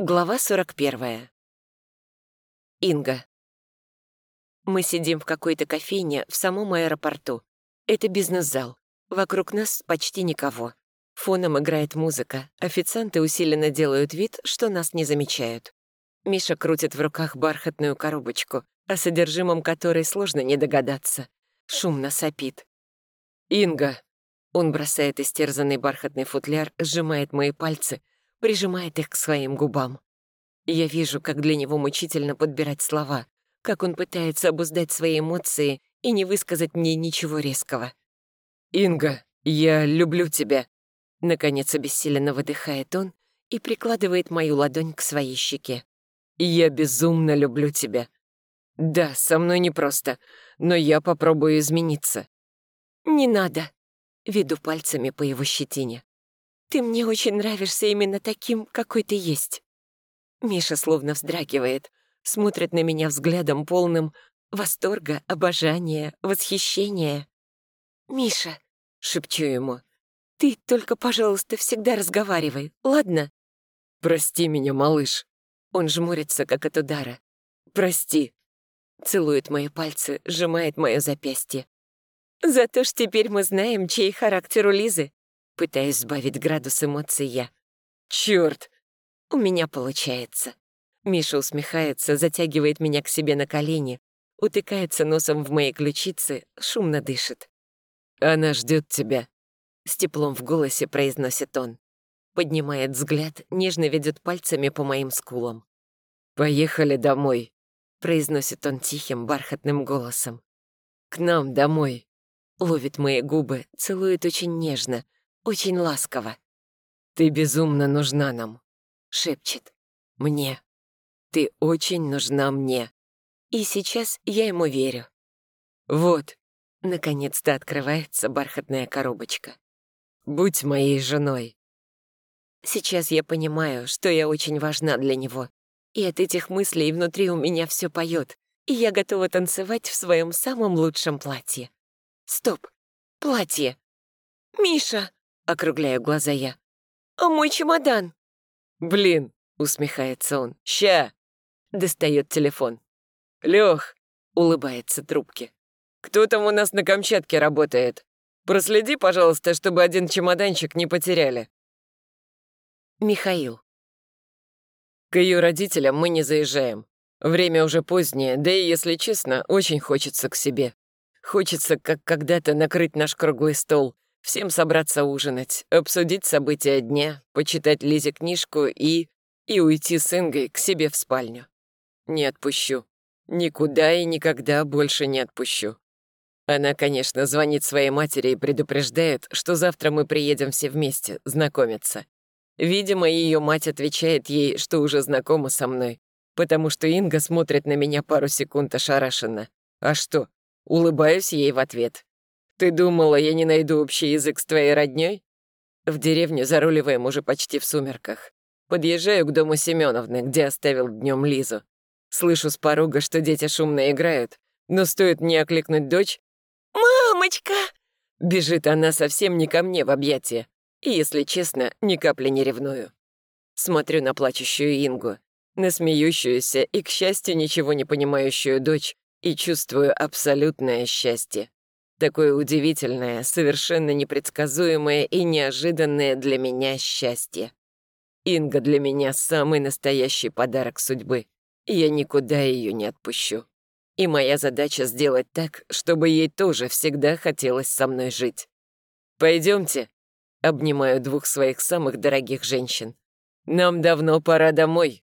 Глава 41. Инга. Мы сидим в какой-то кофейне в самом аэропорту. Это бизнес-зал. Вокруг нас почти никого. Фоном играет музыка. Официанты усиленно делают вид, что нас не замечают. Миша крутит в руках бархатную коробочку, о содержимом которой сложно не догадаться. Шумно сопит. «Инга!» Он бросает истерзанный бархатный футляр, сжимает мои пальцы — прижимает их к своим губам. Я вижу, как для него мучительно подбирать слова, как он пытается обуздать свои эмоции и не высказать мне ничего резкого. «Инга, я люблю тебя», — наконец обессиленно выдыхает он и прикладывает мою ладонь к своей щеке. «Я безумно люблю тебя. Да, со мной непросто, но я попробую измениться». «Не надо», — веду пальцами по его щетине. Ты мне очень нравишься именно таким, какой ты есть». Миша словно вздрагивает, смотрит на меня взглядом полным восторга, обожания, восхищения. «Миша», — шепчу ему, — «ты только, пожалуйста, всегда разговаривай, ладно?» «Прости меня, малыш». Он жмурится, как от удара. «Прости». Целует мои пальцы, сжимает мое запястье. «Зато ж теперь мы знаем, чей характер у Лизы», Пытаюсь сбавить градус эмоций я. Чёрт! У меня получается. Миша усмехается, затягивает меня к себе на колени, утыкается носом в мои ключицы, шумно дышит. «Она ждет тебя», — с теплом в голосе произносит он. Поднимает взгляд, нежно ведет пальцами по моим скулам. «Поехали домой», — произносит он тихим, бархатным голосом. «К нам домой». Ловит мои губы, целует очень нежно, очень ласково. «Ты безумно нужна нам», — шепчет. «Мне. Ты очень нужна мне». И сейчас я ему верю. «Вот», — наконец-то открывается бархатная коробочка. «Будь моей женой». Сейчас я понимаю, что я очень важна для него. И от этих мыслей внутри у меня все поет, и я готова танцевать в своем самом лучшем платье. Стоп! Платье! «Миша!» Округляю глаза я. «А мой чемодан?» «Блин!» — усмехается он. «Ща!» — достает телефон. «Лёх!» — улыбается трубке. «Кто там у нас на Камчатке работает? Проследи, пожалуйста, чтобы один чемоданчик не потеряли». Михаил. К ее родителям мы не заезжаем. Время уже позднее, да и, если честно, очень хочется к себе. Хочется, как когда-то, накрыть наш круглый стол — Всем собраться ужинать, обсудить события дня, почитать Лизе книжку и... и уйти с Ингой к себе в спальню. Не отпущу. Никуда и никогда больше не отпущу. Она, конечно, звонит своей матери и предупреждает, что завтра мы приедем все вместе знакомиться. Видимо, ее мать отвечает ей, что уже знакома со мной, потому что Инга смотрит на меня пару секунд ошарашенно. А что? Улыбаюсь ей в ответ. «Ты думала, я не найду общий язык с твоей роднёй?» В деревню заруливаем уже почти в сумерках. Подъезжаю к дому Семеновны, где оставил днем Лизу. Слышу с порога, что дети шумно играют, но стоит мне окликнуть дочь «Мамочка!» Бежит она совсем не ко мне в объятия. И, если честно, ни капли не ревную. Смотрю на плачущую Ингу, на смеющуюся и, к счастью, ничего не понимающую дочь и чувствую абсолютное счастье. Такое удивительное, совершенно непредсказуемое и неожиданное для меня счастье. Инга для меня самый настоящий подарок судьбы. Я никуда ее не отпущу. И моя задача сделать так, чтобы ей тоже всегда хотелось со мной жить. Пойдемте. Обнимаю двух своих самых дорогих женщин. Нам давно пора домой.